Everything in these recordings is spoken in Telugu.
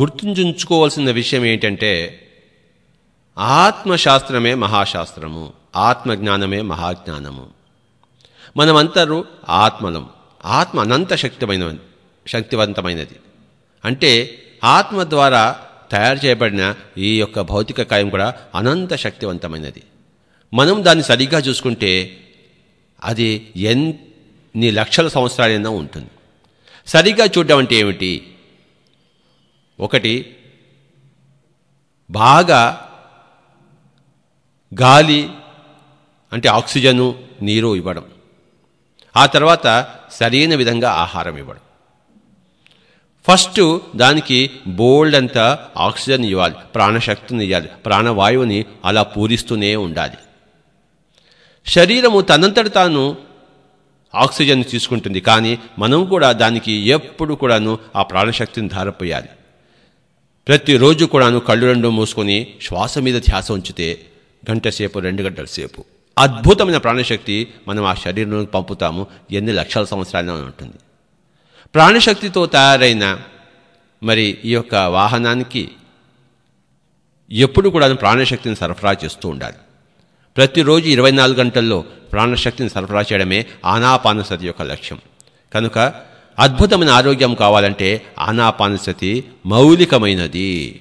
గుర్తుంచుకోవాల్సిన విషయం ఏంటంటే ఆత్మశాస్త్రమే మహాశాస్త్రము ఆత్మజ్ఞానమే మహాజ్ఞానము. మనమంతరూ ఆత్మలం ఆత్మ అనంత శక్తిమైన శక్తివంతమైనది. అంటే ఆత్మ ద్వారా తయారు చేయబడిన ఈ యొక్క భౌతిక కాయం కూడా అనంత శక్తివంతమైనది. మనం దాన్ని సరిగ్గా చూసుకుంటే అది ఎన్ని లక్షల సంవత్సరాలైనా ఉంటుంది. సరిగ్గా చూడడం అంటే ఏమిటి? ఒకటి బాగా గాలి అంటే ఆక్సిజను నీరు ఇవ్వడం. ఆ తర్వాత సరైన విధంగా ఆహారం ఇవ్వడం. ఫస్ట్ దానికి బోల్డ్ అంతా ఆక్సిజన్ ఇవ్వాలి ప్రాణశక్తిని ఇవ్వాలి ప్రాణవాయువుని అలా పూరిస్తూనే ఉండాలి. శరీరము తనంతట తాను ఆక్సిజన్ తీసుకుంటుంది కానీ మనం కూడా దానికి ఎప్పుడు కూడాను ఆ ప్రాణశక్తిని ధారపోయాలి. ప్రతిరోజు కూడాను కళ్ళు రెండు మూసుకొని శ్వాస మీద ధ్యాస ఉంచితే గంట సేపు రెండు గంటల సేపు. అద్భుతమైన ప్రాణశక్తి మనం ఆ శరీరంలోకి పంపుతాము ఎన్ని లక్షల సంవత్సరాలు ఉంటుంది. ప్రాణశక్తితో తయారైన మరి ఈ యొక్క వాహనానికి ఎప్పుడు కూడా ప్రాణశక్తిని సరఫరా చేస్తూ ఉండాలి. ప్రతిరోజు ఇరవై నాలుగు గంటల్లో ప్రాణశక్తిని సరఫరా చేయడమే ఆనాపానసతి యొక్క లక్ష్యం. కనుక అద్భుతమైన ఆరోగ్యం కావాలంటే ఆనాపానసతి మౌలికమైనది.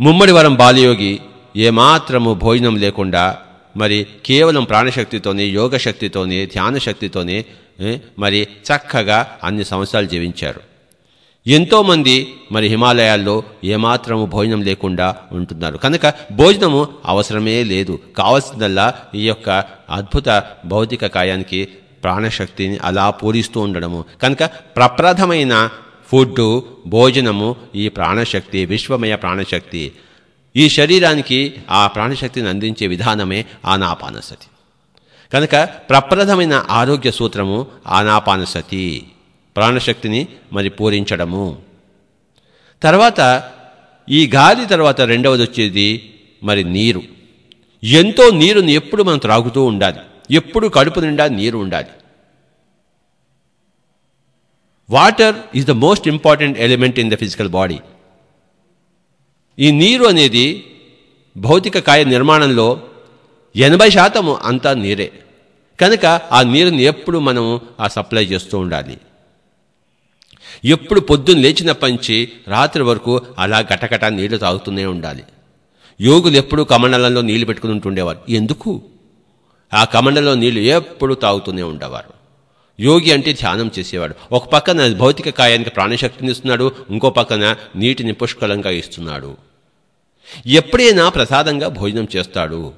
ముమ్మడివరం బాలయోగి ఏమాత్రము భోజనం లేకుండా మరి కేవలం ప్రాణశక్తితోనే యోగశక్తితోనే ధ్యానశక్తితోనే మరి చక్కగా అన్ని సంవత్సరాలు జీవించారు. ఎంతోమంది మరి హిమాలయాల్లో ఏమాత్రము భోజనం లేకుండా ఉంటున్నారు. కనుక భోజనము అవసరమే లేదు. కావలసిందల్లా ఈ యొక్క అద్భుత భౌతిక కాయానికి ప్రాణశక్తిని అలా పూరిస్తూ ఉండడము. కనుక ప్రప్రథమైన ఫుడ్ భోజనము ఈ ప్రాణశక్తి విశ్వమయ ప్రాణశక్తి. ఈ శరీరానికి ఆ ప్రాణశక్తిని అందించే విధానమే ఆనాపానసతి. కనుక ప్రప్రథమైన ఆరోగ్య సూత్రము ఆనాపానసతి. ప్రాణశక్తిని మరి పూరించడము. తర్వాత ఈ గాలి తర్వాత రెండవది వచ్చేది మరి నీరు. ఎంతో నీరుని ఎప్పుడు మనం త్రాగుతూ ఉండాలి. ఎప్పుడు కడుపు నిండా నీరు ఉండాలి. Water is the most important element in the physical body ఈ నీరు అనేది భౌతిక కాయ నిర్మాణంలో ఎనభై శాతము అంతా నీరే. కనుక ఆ నీరుని ఎప్పుడు మనము ఆ సప్లై చేస్తూ ఉండాలి. ఎప్పుడు పొద్దున్న లేచినప్పటి నుంచి రాత్రి వరకు అలా గటగట నీళ్ళు తాగుతూనే ఉండాలి. యోగులు ఎప్పుడు కమండలంలో నీళ్ళు పెట్టుకుని ఉంటుండేవారు. ఎందుకు? ఆ కమండలో నీళ్ళు ఎప్పుడు తాగుతూనే ఉండేవారు. యోగి అంటే ధ్యానం చేసేవాడు. ఒక పక్కన భౌతిక కాయానికి ప్రాణశక్తిని ఇస్తున్నాడు ఇంకో పక్కన నీటిని పుష్కలంగా ఇస్తున్నాడు. ఎప్పుడైనా ప్రసాదంగా భోజనం చేస్తాడు.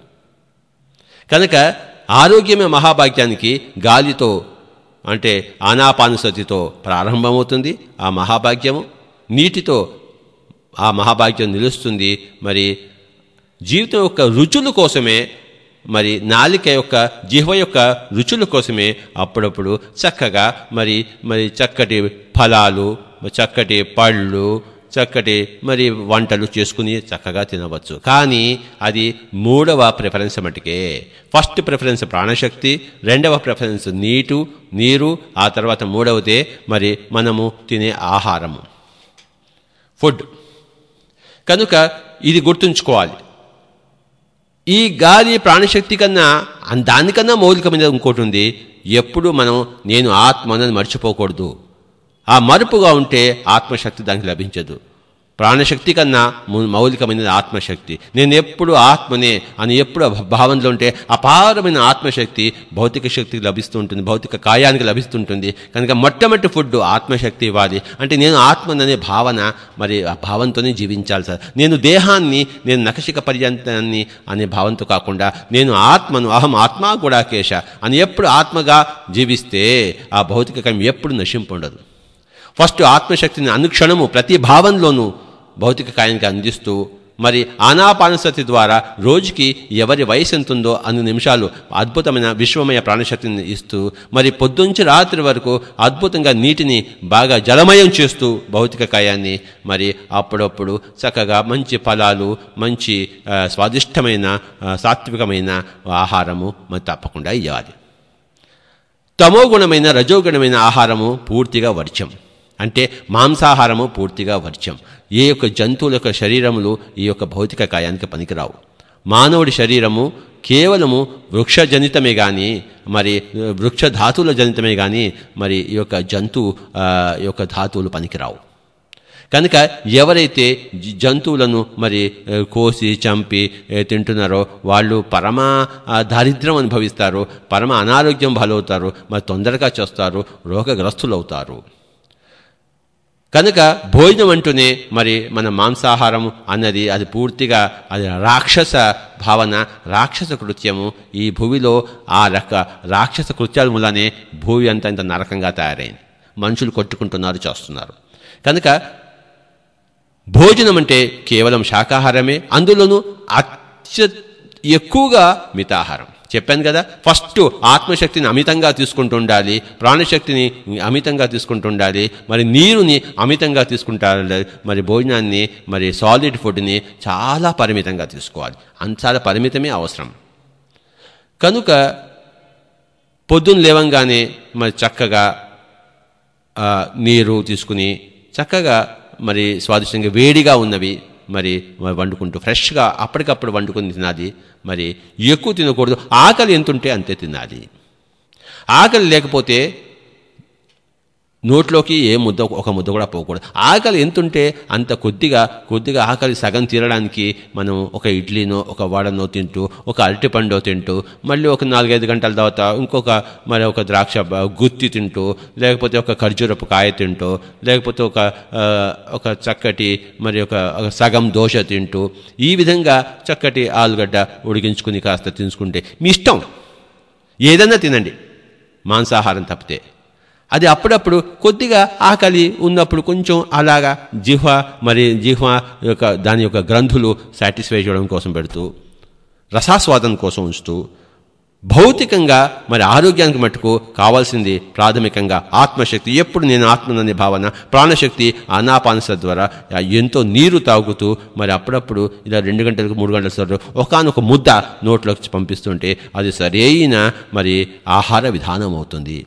కనుక ఆరోగ్యమే మహాభాగ్యానికి గాలితో అంటే ఆనాపానుసతితో ప్రారంభమవుతుంది ఆ మహాభాగ్యము. నీటితో ఆ మహాభాగ్యం నిలుస్తుంది. మరి జీవితం యొక్క రుచుల కోసమే మరి నాలిక యొక్క జిహ్వ యొక్క రుచుల కోసమే అప్పుడప్పుడు చక్కగా మరి మరి చక్కటి ఫలాలు చక్కటి పళ్ళు చక్కటి మరి వంటలు చేసుకుని చక్కగా తినవచ్చు. కానీ అది మూడవ ప్రిఫరెన్స్ మటుకే. ఫస్ట్ ప్రిఫరెన్స్ ప్రాణశక్తి రెండవ ప్రిఫరెన్స్ నీటు నీరు ఆ తర్వాత మూడవదే మరి మనము తినే ఆహారము. ఫుడ్ కనుక ఇది గుర్తుంచుకోవాలి. ఈ గాలి ప్రాణశక్తి కన్నా దానికన్నా మౌలికమైన ఇంకోటి ఉంది. ఎప్పుడు మనం నేను ఆత్మనని మర్చిపోకూడదు. ఆ మరుపుగా ఉంటే ఆత్మశక్తి దానికి లభించదు. ప్రాణశక్తి కన్నా మౌలికమైనది ఆత్మశక్తి. నేను ఎప్పుడు ఆత్మనే అని ఎప్పుడు భావనలో ఉంటే అపారమైన ఆత్మశక్తి భౌతిక శక్తికి లభిస్తూ ఉంటుంది భౌతిక కాయానికి లభిస్తుంటుంది. కనుక మొట్టమొదటి ఫుడ్ ఆత్మశక్తి ఇవ్వాలి. అంటే నేను ఆత్మననే భావన మరి ఆ భావంతోనే జీవించాలి సార్. నేను దేహాన్ని నేను నకశిక పర్యంతాన్ని అనే భావంతో కాకుండా నేను ఆత్మను అహం ఆత్మా కేశ అని ఎప్పుడు ఆత్మగా జీవిస్తే ఆ భౌతిక కాయం ఎప్పుడు నశింపుండదు ఫస్ట్ ఆత్మశక్తిని అనుక్షణము ప్రతి భావంలోనూ భౌతిక కాయానికి అందిస్తూ మరి ఆనాపానసతి ద్వారా రోజుకి ఎవరి వయసు ఎంతుందో అన్ని నిమిషాలు అద్భుతమైన విశ్వమయ ప్రాణశక్తిని ఇస్తూ మరి పొద్దుంచి రాత్రి వరకు అద్భుతంగా నీటిని బాగా జలమయం చేస్తూ భౌతిక కాయాన్ని మరి అప్పుడప్పుడు చక్కగా మంచి ఫలాలు మంచి స్వాదిష్టమైన సాత్వికమైన ఆహారము మరి తప్పకుండా ఇవ్వాలి తమోగుణమైన రజోగుణమైన ఆహారము పూర్తిగా వర్జ్యం. అంటే మాంసాహారము పూర్తిగా వర్జ్యం. ఏ యొక్క జంతువుల యొక్క శరీరములు ఈ యొక్క భౌతిక కాయానికి పనికిరావు. మానవుడి శరీరము కేవలము వృక్షజనితమే కానీ మరి వృక్ష ధాతువుల జనితమే కానీ మరి ఈ యొక్క జంతువు ఈ యొక్క ధాతువులు పనికిరావు. కనుక ఎవరైతే జంతువులను మరి కోసి చంపి తింటున్నారో వాళ్ళు పరమ దారిద్రం దారిద్ర్యం అనుభవిస్తారు పరమ అనారోగ్యం బలవుతారు మరి తొందరగా చేస్తారు రోగగ్రస్తులవుతారు. కనుక భోజనం అంటూనే మరి మన మాంసాహారం అన్నది అది పూర్తిగా అది రాక్షస భావన రాక్షస కృత్యము. ఈ భూమిలో ఆ రక రాక్షస కృత్యాల మూలనే భూమి అంతా ఇంత నరకంగా తయారైంది. మనుషులు కొట్టుకుంటున్నారు చేస్తున్నారు. కనుక భోజనం అంటే కేవలం శాకాహారమే అందులోనూ అత్య ఎక్కువగా మితాహారం. చెప్పాను కదా ఫస్ట్ ఆత్మశక్తిని అమితంగా తీసుకుంటూ ఉండాలి ప్రాణశక్తిని అమితంగా తీసుకుంటూ ఉండాలి మరి నీరుని అమితంగా తీసుకుంటారు మరి భోజనాన్ని మరి సాలిడ్ ఫుడ్ని చాలా పరిమితంగా తీసుకోవాలి. అంత చాలా పరిమితమే అవసరం. కనుక పొద్దున్న లేవంగానే మరి చక్కగా నీరు తీసుకుని చక్కగా మరి స్వాదిష్టంగా వేడిగా ఉన్నవి మరి వండుకుంటూ ఫ్రెష్గా అప్పటికప్పుడు వండుకుని తినాలి. మరి ఎక్కువ తినకూడదు. ఆకలి ఎంతుంటే అంతే తినాలి. ఆకలి లేకపోతే నోట్లోకి ఏ ముద్ద ఒక ముద్ద కూడా పోకూడదు. ఆకలి ఎంతుంటే అంత కొద్దిగా కొద్దిగా ఆకలి సగం తీరడానికి మనం ఒక ఇడ్లీనో ఒక వడనో తింటూ ఒక అరటిపండో తింటూ మళ్ళీ ఒక నాలుగైదు గంటల తర్వాత ఇంకొక మరి ఒక ద్రాక్ష గుత్తి తింటూ లేకపోతే ఒక ఖర్జూరపు కాయ తింటూ లేకపోతే ఒక ఒక చక్కటి మరి ఒక సగం దోశ తింటూ ఈ విధంగా చక్కటి ఆలుగడ్డ ఉడికించుకుని కాస్త తీసుకుంటే మీ ఇష్టం. ఏదన్నా తినండి. మాంసాహారం తప్పితే. అది అప్పుడప్పుడు కొద్దిగా ఆకలి ఉన్నప్పుడు కొంచెం అలాగా జిహ్వ మరి జిహ్వ యొక్క దాని యొక్క గ్రంథులు సాటిస్ఫై చేయడం కోసం పెడుతూ రసాస్వాదం కోసం ఉంచుతూ భౌతికంగా మరి ఆరోగ్యానికి మట్టుకు కావాల్సింది ప్రాథమికంగా ఆత్మశక్తి. ఎప్పుడు నేను ఆత్మననే భావన ప్రాణశక్తి అనాపానస ద్వారా ఎంతో నీరు తాగుతూ మరి అప్పుడప్పుడు ఇలా రెండు గంటలకు మూడు గంటల సార్లు ఒకనొక ముద్ద నోట్లోకి పంపిస్తుంటే అది సరైన మరి ఆహార విధానం అవుతుంది.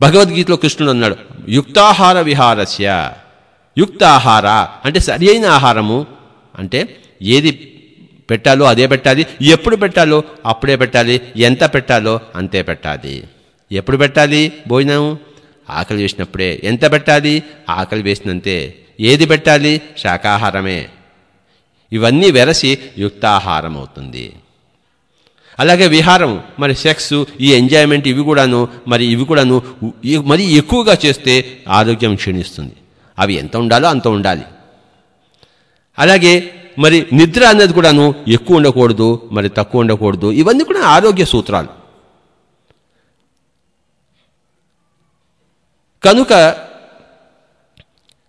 భగవద్గీతలో కృష్ణుడు అన్నాడు యుక్తాహార విహారస్య. యుక్తాహార అంటే సరి అయిన ఆహారము. అంటే ఏది పెట్టాలో అదే పెట్టాలి. ఎప్పుడు పెట్టాలో అప్పుడే పెట్టాలి. ఎంత పెట్టాలో అంతే పెట్టాలి. ఎప్పుడు పెట్టాలి భోజనం? ఆకలి వేసినప్పుడే. ఎంత పెట్టాలి? ఆకలి వేసినంతే. ఏది పెట్టాలి? శాకాహారమే ఇవన్నీ వెరసి యుక్తాహారం అవుతుంది అలాగే విహారం మరి సెక్స్ ఈ ఎంజాయ్మెంట్ ఇవి కూడాను మరి ఇవి కూడాను మరి ఎక్కువగా చేస్తే ఆరోగ్యం క్షీణిస్తుంది. అవి ఎంత ఉండాలో అంత ఉండాలి. అలాగే మరి నిద్ర అన్నది కూడాను ఎక్కువ ఉండకూడదు మరి తక్కువ ఉండకూడదు. ఇవన్నీ కూడా ఆరోగ్య సూత్రాలు. కనుక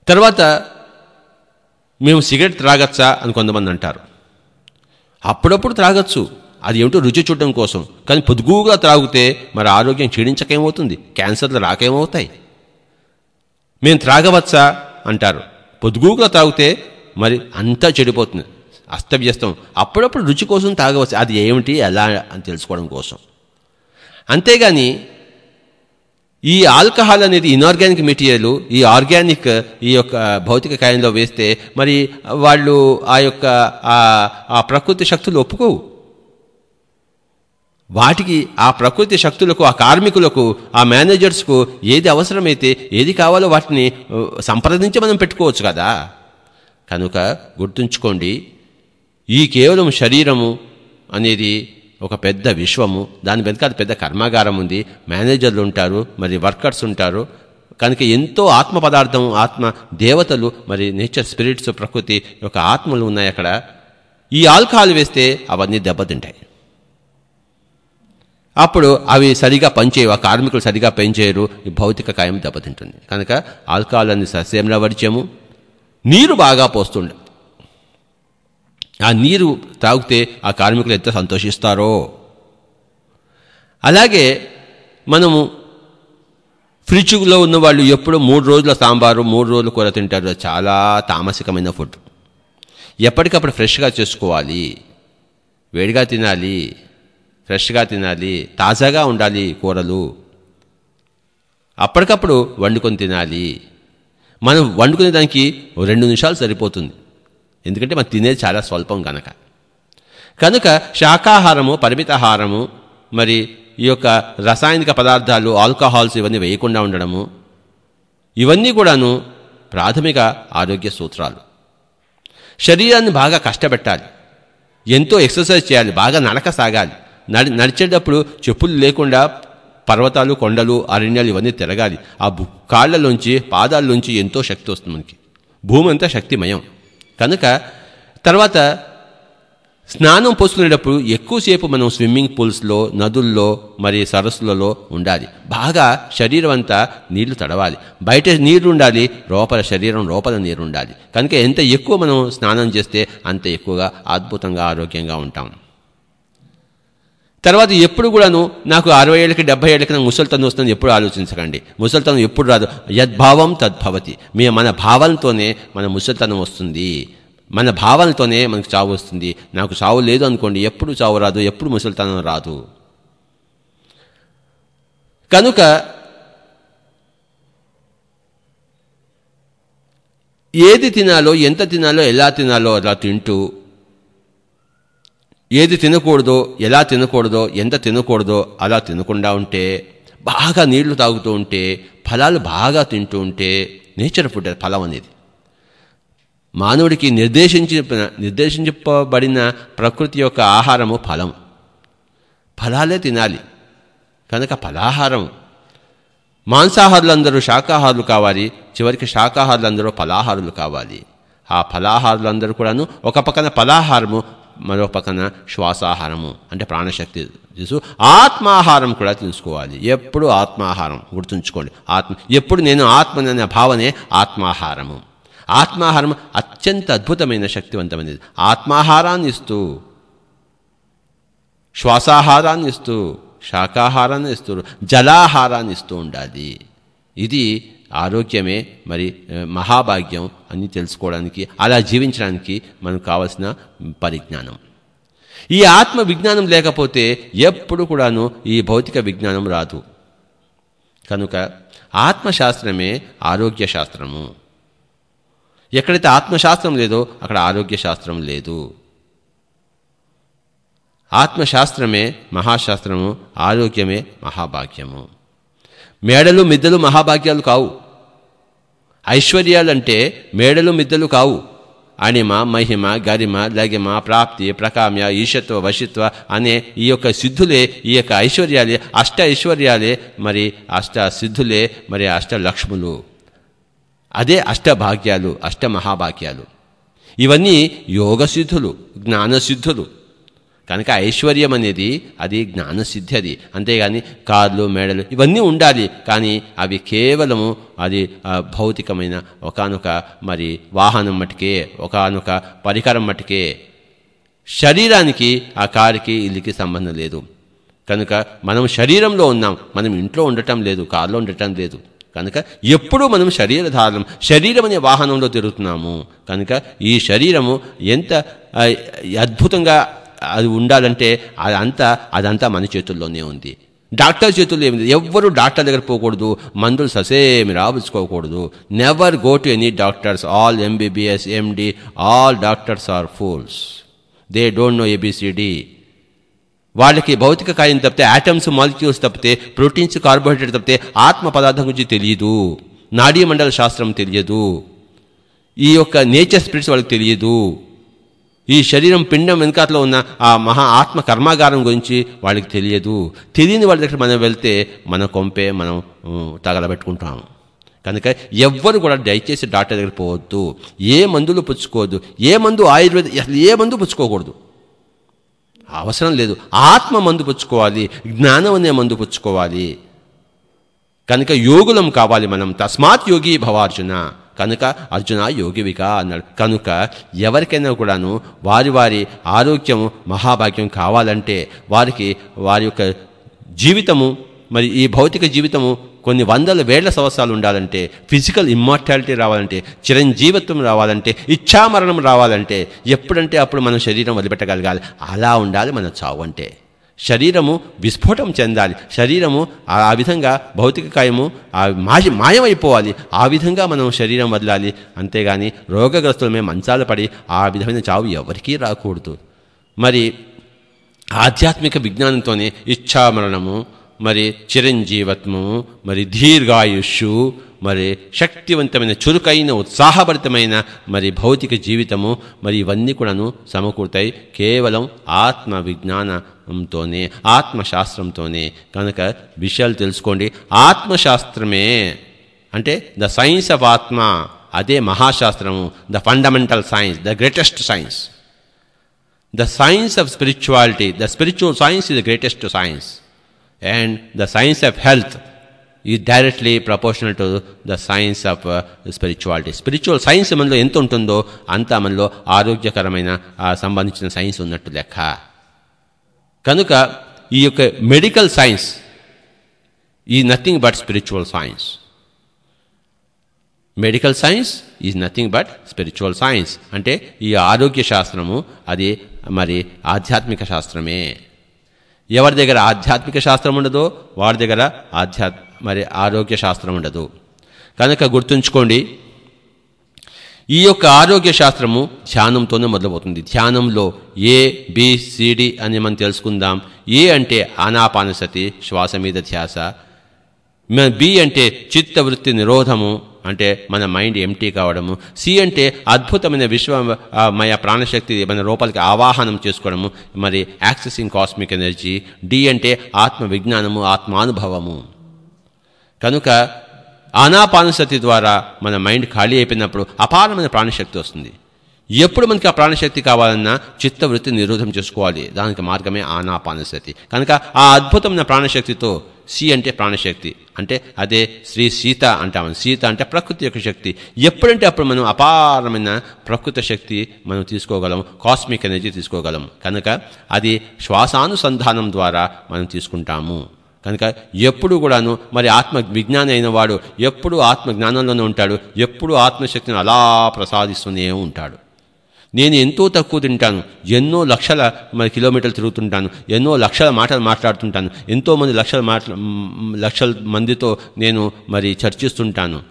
తర్వాత మేము సిగరెట్ త్రాగచ్చా అని కొంతమంది అంటారు. అప్పుడప్పుడు త్రాగచ్చు. అది ఏమిటో రుచి చూడడం కోసం. కానీ పొదుగుగా త్రాగితే మరి ఆరోగ్యం క్షీణించకేమవుతుంది? క్యాన్సర్లు రాకేమవుతాయి? మేము త్రాగవచ్చా? అంటారు. పొదుగుగా తాగితే మరి అంతా చెడిపోతుంది. అస్తవ్యస్తం. అప్పుడప్పుడు రుచి కోసం తాగవచ్చు అది ఏమిటి? ఎలా? అని తెలుసుకోవడం కోసం. అంతేగాని ఈ ఆల్కహాల్ అనేది ఇనార్గానిక్ మెటీరియల్. ఈ ఆర్గానిక్ ఈ యొక్క భౌతిక కాయంలో వేస్తే మరి వాళ్ళు ఆ యొక్క ఆ ప్రకృతి శక్తులు ఒప్పుకోవు. వాటికి ఆ ప్రకృతి శక్తులకు ఆ కార్మికులకు ఆ మేనేజర్స్కు ఏది అవసరమైతే ఏది కావాలో వాటిని సంప్రదించి మనం పెట్టుకోవచ్చు కదా. కనుక గుర్తుంచుకోండి ఈ కేవలం శరీరము అనేది ఒక పెద్ద విశ్వము. దాని వెనకాల పెద్ద కర్మాగారం ఉంది. మేనేజర్లు ఉంటారు మరి వర్కర్స్ ఉంటారు. కనుక ఎంతో ఆత్మ పదార్థం ఆత్మ దేవతలు మరి నేచర్ స్పిరిట్స్ ప్రకృతి యొక్క ఆత్మలు ఉన్నాయి అక్కడ. ఈ ఆల్కహాల్ వేస్తే అవన్నీ దెబ్బతింటాయి. అప్పుడు అవి సరిగా పనిచేయవు ఆ కార్మికులు సరిగా పనిచేయరు ఈ భౌతిక కాయం దెబ్బతింటుంది. కనుక ఆల్కహాల్ అని సస్యంలో వడిచాము నీరు బాగా పోస్తుండే. ఆ నీరు తాగితే ఆ కార్మికులు ఎంత సంతోషిస్తారో. అలాగే మనము ఫ్రిడ్జ్లో ఉన్న వాళ్ళు ఎప్పుడు మూడు రోజుల సాంబారు మూడు రోజులు కూర తింటారు. చాలా తామసికమైన ఫుడ్. ఎప్పటికప్పుడు ఫ్రెష్గా చేసుకోవాలి వేడిగా తినాలి ఫ్రెష్గా తినాలి తాజాగా ఉండాలి కూరలు. అప్పటికప్పుడు వండుకొని తినాలి. మనం వండుకునే దానికి రెండు నిమిషాలు సరిపోతుంది. ఎందుకంటే మనం తినేది చాలా స్వల్పం కనుక కనుక శాకాహారము పరిమితాహారము మరి ఈ యొక్క రసాయనిక పదార్థాలు ఆల్కహాల్స్ ఇవన్నీ వేయకుండా ఉండడము ఇవన్నీ కూడాను ప్రాథమిక ఆరోగ్య సూత్రాలు. శరీరాన్ని బాగా కష్టపెట్టాలి. ఎంతో ఎక్సర్సైజ్ చేయాలి బాగా నడక సాగాలి. నడిచేటప్పుడు చెప్పులు లేకుండా పర్వతాలు కొండలు అరణ్యాలు ఇవన్నీ తిరగాలి. ఆ కాళ్ళలోంచి కాళ్ళలోంచి పాదాల్లోంచి ఎంతో శక్తి వస్తుంది మనకి. భూమి అంతా శక్తిమయం. కనుక తర్వాత స్నానం పోసుకునేటప్పుడు ఎక్కువసేపు మనం స్విమ్మింగ్ పూల్స్లో నదుల్లో మరి సరస్సులలో ఉండాలి. బాగా శరీరం అంతా నీళ్ళు తడవాలి. బయట నీళ్ళు ఉండాలి లోపల శరీరం లోపల నీరు ఉండాలి కనుక ఎంత ఎక్కువ మనం స్నానం చేస్తే అంత ఎక్కువగా అద్భుతంగా ఆరోగ్యంగా ఉంటాం. తర్వాత ఎప్పుడు కూడాను నాకు అరవై ఏళ్ళకి డెబ్బై ఏళ్ళకి నాకు ముసలితనం వస్తుందని ఎప్పుడు ఆలోచించకండి. ముసలితనం ఎప్పుడు రాదు. యద్భావం తద్భవతి. మీ మన భావనతోనే మన ముసలితనం వస్తుంది. మన భావనతోనే మనకు చావు వస్తుంది. నాకు చావు లేదు అనుకోండి. ఎప్పుడు చావు రాదు? ఎప్పుడు ముసలితనం రాదు? కనుక ఏది తినాలో ఎంత తినాలో ఎలా తినాలో అలా తింటూ ఏది తినకూడదో ఎలా తినకూడదో ఎంత తినకూడదో అలా తినకుండా ఉంటే బాగా నీళ్ళు తాగుతూ ఉంటే ఫలాలు బాగా తింటూ ఉంటే నేచర్ ఫుడ్ ఫలం అనేది. మానవుడికి నిర్దేశించిన నిర్దేశించబడిన ప్రకృతి యొక్క ఆహారము ఫలం. ఫలాలే తినాలి. కనుక ఫలాహారం. మాంసాహారులందరూ శాకాహారులు కావాలి. చివరికి శాకాహారులందరూ ఫలాహారులు కావాలి. ఆ ఫలాహారులందరూ కూడాను ఒక పక్కన ఫలాహారము మరో పక్కన శ్వాసాహారము అంటే ప్రాణశక్తి తెలుసు ఆత్మాహారం కూడా తీసుకోవాలి. ఎప్పుడు ఆత్మాహారం గుర్తుంచుకోండి. ఆత్మ ఎప్పుడు నేను ఆత్మననే భావనే ఆత్మాహారము. ఆత్మాహారం అత్యంత అద్భుతమైన శక్తివంతమైనది. ఆత్మాహారాన్ని ఇస్తూ శ్వాసాహారాన్ని ఇస్తూ శాకాహారాన్ని ఇస్తూ జలాహారాన్ని ఇస్తూ ఉండాలి. ఇది ఆరోగ్యమే మరి మహాభాగ్యం అని తెలుసుకోవడానికి అలా జీవించడానికి మనకు కావలసిన పరిజ్ఞానం. ఈ ఆత్మ విజ్ఞానం లేకపోతే ఎప్పుడు కూడాను ఈ భౌతిక విజ్ఞానం రాదు. కనుక ఆత్మశాస్త్రమే ఆరోగ్య శాస్త్రము ఎక్కడైతే ఆత్మశాస్త్రం లేదో అక్కడ ఆరోగ్య శాస్త్రం లేదు. ఆత్మశాస్త్రమే మహాశాస్త్రము ఆరోగ్యమే మహాభాగ్యము. మేడలు మిద్దలు మహాభాగ్యాలు కావు. ఐశ్వర్యాలంటే మేడలు మిద్దలు కావు. అణిమ మహిమ గరిమ లగిమ ప్రాప్తి ప్రకామ్య ఈశత్వ వశిత్వ అనే ఈ యొక్క సిద్ధులే ఈ యొక్క ఐశ్వర్యాలే అష్ట ఐశ్వర్యాలే మరి అష్ట సిద్ధులే మరి అష్ట లక్ష్ములు. అదే అష్టభాగ్యాలు అష్ట మహాభాగ్యాలు. ఇవన్నీ యోగసిద్ధులు జ్ఞానసిద్ధులు కనుక ఐశ్వర్యం అనేది అది జ్ఞానసిద్ధి అది. అంతేగాని కార్లు మేడలు ఇవన్నీ ఉండాలి. కానీ అవి కేవలము అది భౌతికమైన ఒకనొక మరి వాహనం మటుకే ఒకనొక పరికరం మటుకే. శరీరానికి ఆ కారుకి ఇల్లుకి సంబంధం లేదు. కనుక మనం శరీరంలో ఉన్నాం. మనం ఇంట్లో ఉండటం లేదు కారులో ఉండటం లేదు. కనుక ఎప్పుడూ మనం శరీరధారణం శరీరం అనే వాహనంలో తిరుగుతున్నాము. కనుక ఈ శరీరము ఎంత అద్భుతంగా అది ఉండాలంటే అదంతా అదంతా మన చేతుల్లోనే ఉంది. డాక్టర్ చేతుల్లో ఏమి ఎవ్వరు డాక్టర్ దగ్గర పోకూడదు మందులు ససేమి రాబుచ్చుకోకూడదు. Never go to any doctors all MBBS MD all doctors are fools they don't know ABCD వాళ్ళకి భౌతిక కార్యం తప్పితే యాటమ్స్ మాలిక్యూల్స్ తప్పితే ప్రోటీన్స్ కార్బోహైడ్రేట్ తప్పితే ఆత్మ పదార్థం గురించి తెలియదు. నాడీ మండల శాస్త్రం తెలియదు. ఈ యొక్క నేచర్ స్పిరిట్స్ వాళ్ళకి తెలియదు. ఈ శరీరం పిండం వెనుకాతలో ఉన్న ఆ మహా ఆత్మ కర్మాగారం గురించి వాళ్ళకి తెలియదు. తెలియని వాళ్ళ దగ్గర మనం వెళ్తే మన కొంపే మనం తగలబెట్టుకుంటాము కనుక ఎవ్వరు కూడా దయచేసి డాక్టర్ దగ్గర పోవద్దు. ఏ మందులు పుచ్చుకోవద్దు. ఏ మందు ఆయుర్వేద అసలు ఏ మందు పుచ్చుకోకూడదు. అవసరం లేదు. ఆత్మ మందు పుచ్చుకోవాలి. జ్ఞానం అనే మందు పుచ్చుకోవాలి. కనుక యోగులం కావాలి మనం. తస్మాత్ యోగి భవార్జున. కనుక అర్జున యోగివిక అన్నాడు. కనుక ఎవరికైనా కూడాను వారి వారి ఆరోగ్యము మహాభాగ్యం కావాలంటే వారికి వారి యొక్క జీవితము మరి ఈ భౌతిక జీవితము కొన్ని వందల వేల సంవత్సరాలు ఉండాలంటే ఫిజికల్ ఇమ్మార్టాలిటీ రావాలంటే చిరంజీవత్వం రావాలంటే ఇచ్ఛామరణం రావాలంటే ఎప్పుడంటే అప్పుడు మనం శరీరం వదిలిపెట్టగలగాలి. అలా ఉండాలి మన చావు అంటే. శరీరము విస్ఫోటం చెందాలి. శరీరము ఆ విధంగా భౌతిక కాయము మాయ మాయమైపోవాలి. ఆ విధంగా మనం శరీరం వదలాలి. అంతేగాని రోగగ్రస్తులమే మంచాలు పడి ఆ విధమైన చావు ఎవరికీ రాకూడదు. మరి ఆధ్యాత్మిక విజ్ఞానంతోనే ఇచ్ఛామరణము మరి చిరంజీవత్వము మరి దీర్ఘాయుష్యు మరి శక్తివంతమైన చురుకైన ఉత్సాహభరితమైన మరి భౌతిక జీవితము మరి ఇవన్నీ కూడాను సమకూరుతాయి కేవలం ఆత్మ విజ్ఞానంతోనే ఆత్మశాస్త్రంతోనే. కనుక విషయాలు తెలుసుకోండి. ఆత్మశాస్త్రమే అంటే ద సైన్స్ ఆఫ్ ఆత్మ అదే మహాశాస్త్రము the fundamental science the greatest science. The science of spirituality the spiritual science is the greatest science. And the science of health ఈ directly proportional to the science of uh, spiritual science మనలో ఎంత ఉంటుందో అంత మనలో ఆరోగ్యకరమైన సంబంధించిన సైన్స్ ఉన్నట్టు లెక్క. కనుక ఈ యొక్క మెడికల్ సైన్స్ ఈ nothing but spiritual science medical science is nothing but spiritual science అంటే ఈ ఆరోగ్య శాస్త్రము అది మరి ఆధ్యాత్మిక శాస్త్రమే. ఎవరి దగ్గర ఆధ్యాత్మిక శాస్త్రం ఉండదో వారి దగ్గర ఆధ్యాత్ మరి ఆరోగ్య శాస్త్రం ఉండదు. కనుక గుర్తుంచుకోండి ఈ యొక్క ఆరోగ్య శాస్త్రము ధ్యానంతోనే మొదలవుతుంది ధ్యానంలో ఏ బిసిడి అని మనం తెలుసుకుందాం. ఏ అంటే ఆనాపానసతి శ్వాస మీద ధ్యాస. బి అంటే చిత్తవృత్తి నిరోధము అంటే మన మైండ్ ఎంటీ కావడము సి అంటే అద్భుతమైన విశ్వమయ ప్రాణశక్తి మన లోపలికి ఆవాహనం చేసుకోవడము మరి యాక్సెసింగ్ కాస్మిక్ ఎనర్జీ డి అంటే ఆత్మ విజ్ఞానము ఆత్మానుభవము. కనుక ఆనాపానసతి ద్వారా మన మైండ్ ఖాళీ అయిపోయినప్పుడు అపారమైన ప్రాణశక్తి వస్తుంది. ఎప్పుడు మనకి ఆ ప్రాణశక్తి కావాలన్నా చిత్తవృత్తి నిరోధం చేసుకోవాలి. దానికి మార్గమే ఆనాపానసతి కనుక ఆ అద్భుతమైన ప్రాణశక్తితో సి అంటే ప్రాణశక్తి. అంటే అదే శ్రీ సీత అంటాము సీత అంటే ప్రకృతి యొక్క శక్తి. ఎప్పుడంటే అప్పుడు మనం అపారమైన ప్రకృతి శక్తి మనం తీసుకోగలం. Cosmic energy తీసుకోగలం. కనుక అది శ్వాసానుసంధానం ద్వారా మనం తీసుకుంటాము. కనుక ఎప్పుడు కూడాను మరి ఆత్మ విజ్ఞాని అయిన వాడు ఎప్పుడు ఆత్మ జ్ఞానంలోనే ఉంటాడు. ఎప్పుడు ఆత్మశక్తిని అలా ప్రసాదిస్తూనే ఉంటాడు. నేను ఎంతో తక్కువ తింటాను. ఎన్నో లక్షల మరి కిలోమీటర్లు తిరుగుతుంటాను. ఎన్నో లక్షల మాటలు మాట్లాడుతుంటాను. ఎంతోమంది లక్షల మాటల లక్షల మందితో నేను మరి చర్చిస్తుంటాను.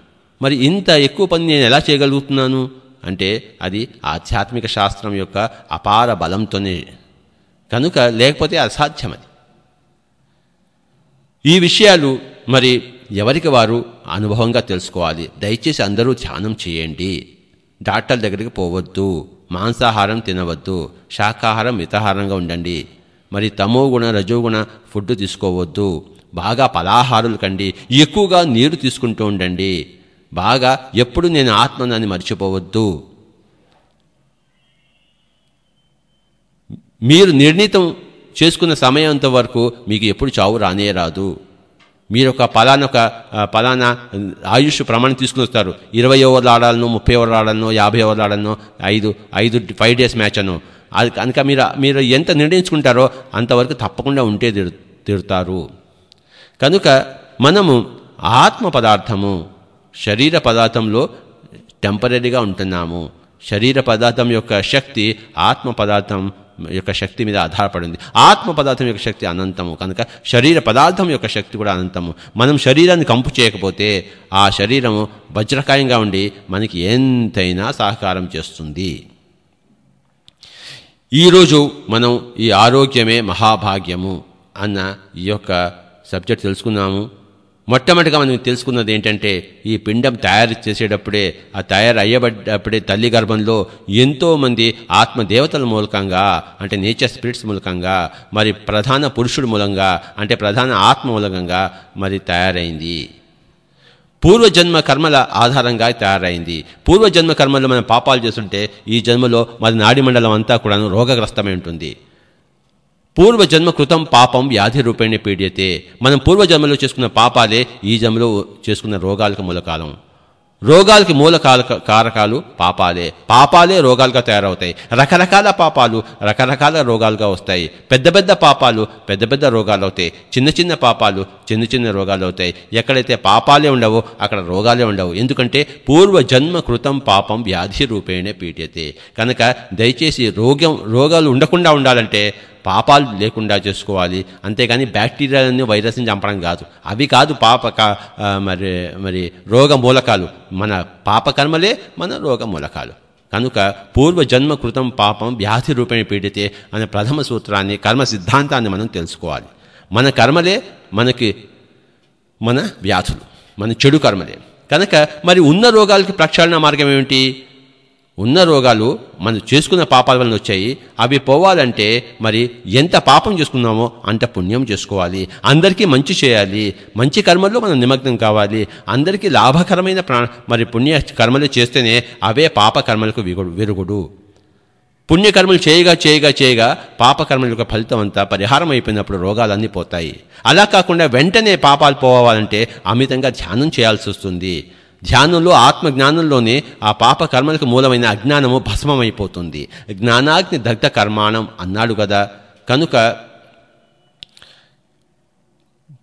మరి ఇంత ఎక్కువ పని నేను ఎలా చేయగలుగుతున్నాను? అంటే అది ఆధ్యాత్మిక శాస్త్రం యొక్క అపార బలంతోనే. కనుక లేకపోతే అసాధ్యం అది ఈ విషయాలు మరి ఎవరికి వారు అనుభవంగా తెలుసుకోవాలి. దయచేసి అందరూ ధ్యానం చేయండి. డాక్టర్ దగ్గరికి పోవద్దు. మాంసాహారం తినవద్దు శాకాహారం మితాహారంగా ఉండండి. మరి తమో గుణ రజోగుణ ఫుడ్ తీసుకోవద్దు. బాగా పలాహారులు కండి ఎక్కువగా నీరు తీసుకుంటూ ఉండండి. బాగా ఎప్పుడు నేను ఆత్మనాన్ని మర్చిపోవద్దు. మీరు నిర్ణీతం చేసుకున్న సమయంత వరకు మీకు ఎప్పుడు చావు రానే రాదు. మీరు ఒక పలానా ఒక పలానా ఆయుష్ ప్రమాణం తీసుకుని వస్తారు. ఇరవై ఓవర్లు ఆడాలను ముప్పై ఓవర్లు ఆడాలను యాభై ఓవర్లు ఆడాలను ఐదు ఐదు ఫైవ్ డేస్ మ్యాచ్ అను. అది కనుక మీరు మీరు ఎంత నిర్ణయించుకుంటారో అంతవరకు తప్పకుండా ఉంటే తిరు తిరుతారు. కనుక మనము ఆత్మ పదార్థము శరీర పదార్థంలో టెంపరీగా ఉంటున్నాము. శరీర పదార్థం యొక్క శక్తి ఆత్మ పదార్థం యొక్క శక్తి మీద ఆధారపడింది. ఆత్మ పదార్థం యొక్క శక్తి అనంతము. కనుక శరీర పదార్థం యొక్క శక్తి కూడా అనంతము. మనం శరీరాన్ని కంపు చేయకపోతే ఆ శరీరము వజ్రకాయంగా ఉండి మనకి ఎంతైనా సహకారం చేస్తుంది. ఈరోజు మనం ఈ ఆరోగ్యమే మహాభాగ్యము అన్న ఈ యొక్క సబ్జెక్ట్ తెలుసుకున్నాము. మొట్టమొదటిగా మనం తెలుసుకున్నది ఏంటంటే ఈ పిండం తయారు చేసేటప్పుడే ఆ తయారు అయ్యబడ్డప్పుడే తల్లి గర్భంలో ఎంతోమంది ఆత్మదేవతల మూలకంగా అంటే నేచర్ స్పిరిట్స్ మూలకంగా మరి ప్రధాన పురుషుడు మూలంగా అంటే ప్రధాన ఆత్మ మూలకంగా మరి తయారైంది. పూర్వజన్మ కర్మల ఆధారంగా తయారైంది. పూర్వజన్మ కర్మలు మనం పాపాలు చేస్తుంటే ఈ జన్మలో మరి నాడి మండలం అంతా కూడా రోగగ్రస్తమై ఉంటుంది. పూర్వజన్మ కృతం పాపం వ్యాధి రూపేణ పీడియతే. మనం పూర్వజన్మలో చేసుకున్న పాపాలే ఈ జన్మలో చేసుకున్న రోగాలకు మూలకాలం. రోగాలకి మూల కారకాలు పాపాలే. పాపాలే రోగాలుగా తయారవుతాయి. రకరకాల పాపాలు రకరకాల రోగాలుగా వస్తాయి. పెద్ద పెద్ద పాపాలు పెద్ద పెద్ద రోగాలు అవుతాయి చిన్న చిన్న పాపాలు చిన్న చిన్న రోగాలు అవుతాయి ఎక్కడైతే పాపాలే ఉండవో అక్కడ రోగాలే ఉండవు. ఎందుకంటే పూర్వ జన్మ కృతం పాపం వ్యాధి రూపేణే పీడ్యతే. కనుక దయచేసి రోగం రోగాలు ఉండకుండా ఉండాలంటే పాపాలు లేకుండా చేసుకోవాలి. అంతేగాని బ్యాక్టీరియాలని వైరస్ని చంపడం కాదు. అవి కాదు పాప మరి మరి రోగ మూలకాలు. మన పాపకర్మలే మన రోగ మూలకాలు. కనుక పూర్వ జన్మ కృతం పాపం వ్యాధి రూపేణ పీడితే అనే ప్రథమ సూత్రాన్ని కర్మ సిద్ధాంతాన్ని మనం తెలుసుకోవాలి. మన కర్మలే మనకి మన వ్యాధులు. మన చెడు కర్మలే. కనుక మరి ఉన్న రోగాలకి ప్రక్షాళన మార్గం ఏమిటి? ఉన్న రోగాలు మనం చేసుకున్న పాపాల వలన వచ్చాయి. అవి పోవాలంటే మరి ఎంత పాపం చేసుకున్నామో అంత పుణ్యం చేసుకోవాలి. అందరికీ మంచి చేయాలి. మంచి కర్మల్లో మనం నిమగ్నం కావాలి. అందరికీ లాభకరమైన ప్రా మరి పుణ్య కర్మలు చేస్తేనే అవే పాప కర్మలకు విగుడు విరుగుడు. పుణ్యకర్మలు చేయగా చేయగా చేయగా పాపకర్మల యొక్క ఫలితం అంతా పరిహారం అయిపోయినప్పుడు రోగాలన్నీ పోతాయి. అలా కాకుండా వెంటనే పాపాలు పోవాలంటే అమితంగా ధ్యానం చేయాల్సి వస్తుంది. ధ్యానంలో ఆత్మజ్ఞానంలోనే ఆ పాప కర్మలకు మూలమైన అజ్ఞానము భస్మమైపోతుంది. జ్ఞానాగ్ని దగ్ధ కర్మాణం అన్నాడు కదా. కనుక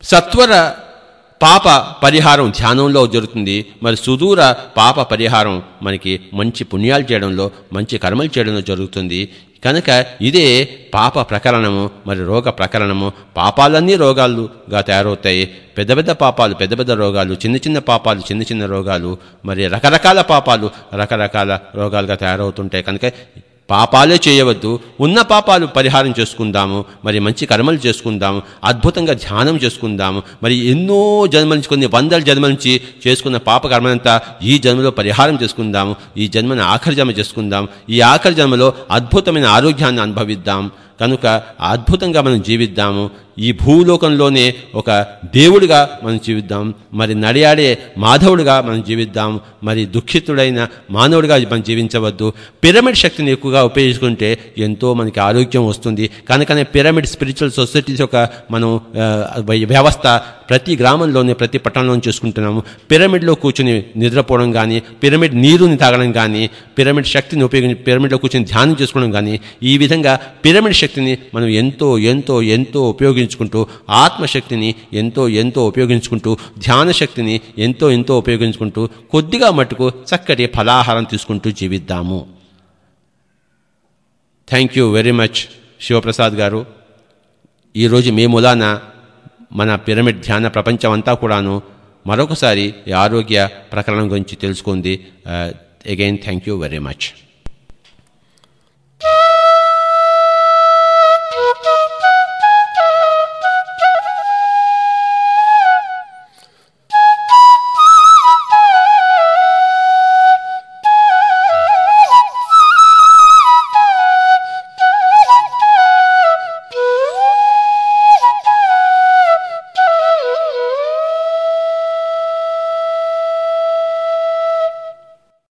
సత్వర పాప పరిహారం ధ్యానంలో జరుగుతుంది. మరి సుదూర పాప పరిహారం మనకి మంచి పుణ్యాలు చేయడంలో మంచి కర్మలు చేయడంలో జరుగుతుంది. కనుక ఇదే పాప ప్రకరణము మరి రోగ ప్రకరణము. పాపాలన్నీ రోగాలుగా తయారవుతాయి. పెద్ద పెద్ద పాపాలు పెద్ద పెద్ద రోగాలు చిన్న చిన్న పాపాలు చిన్న చిన్న రోగాలు మరి రకరకాల పాపాలు రకరకాల రోగాలుగా తయారవుతుంటాయి. కనుక పాపాలే చేయవద్దు. ఉన్న పాపాలు పరిహారం చేసుకుందాము. మరి మంచి కర్మలు చేసుకుందాము. అద్భుతంగా ధ్యానం చేసుకుందాము. మరి ఎన్నో జన్మల నుంచి కొన్ని వందల జన్మల నుంచి చేసుకున్న పాప కర్మలంతా ఈ జన్మలో పరిహారం చేసుకుందాము. ఈ జన్మను ఆఖరి జన్మ చేసుకుందాం ఈ ఆఖరి జన్మలో అద్భుతమైన ఆరోగ్యాన్ని అనుభవిద్దాం. కనుక అద్భుతంగా మనం జీవిద్దాము. ఈ భూలోకంలోనే ఒక దేవుడిగా మనం జీవిద్దాం మరి నడియాడే మాధవుడిగా మనం జీవిద్దాం మరి దుఃఖితుడైన మానవుడిగా మనం జీవించవద్దు. పిరమిడ్ శక్తిని ఎక్కువగా ఉపయోగించుకుంటే ఎంతో మనకి ఆరోగ్యం వస్తుంది. కనుకనే పిరమిడ్ స్పిరిచువల్ సొసైటీస్ యొక్క మనం వ్యవస్థ ప్రతి గ్రామంలోనే ప్రతి పట్టణంలోనే చూసుకుంటున్నాము. పిరమిడ్లో కూర్చుని నిద్రపోవడం కానీ పిరమిడ్ నీరుని తాగడం కానీ పిరమిడ్ శక్తిని ఉపయోగించి పిరమిడ్లో కూర్చొని ధ్యానం చేసుకోవడం కానీ ఈ విధంగా పిరమిడ్ శక్తిని మనం ఎంతో ఎంతో ఎంతో ఉపయోగించుకుంటూ ఆత్మశక్తిని ఎంతో ఎంతో ఉపయోగించుకుంటూ ధ్యాన శక్తిని ఎంతో ఎంతో ఉపయోగించుకుంటూ కొద్దిగా మటుకు చక్కటి ఫలాహారం తీసుకుంటూ జీవిద్దాము. Thank you very much Shivaprasad గారు. ఈరోజు మీ మూలాన మన పిరమిడ్ ధ్యాన ప్రపంచం అంతా కూడాను మరొకసారి ఈ ఆరోగ్య ప్రకరణం గురించి తెలుసుకుంది. Again thank you very much